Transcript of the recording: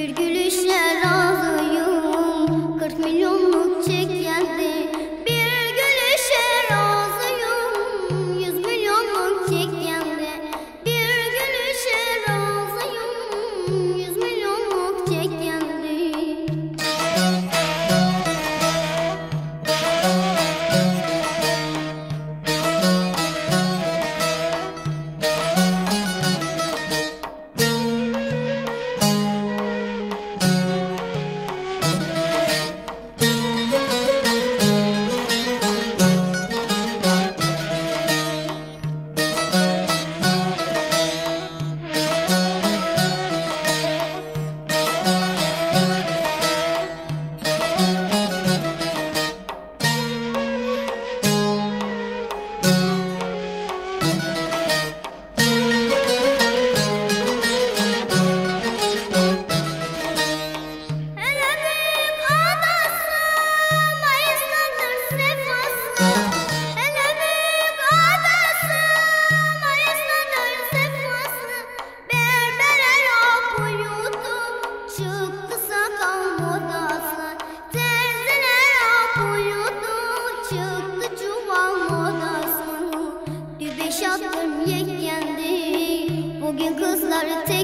Bir gülüşe 我。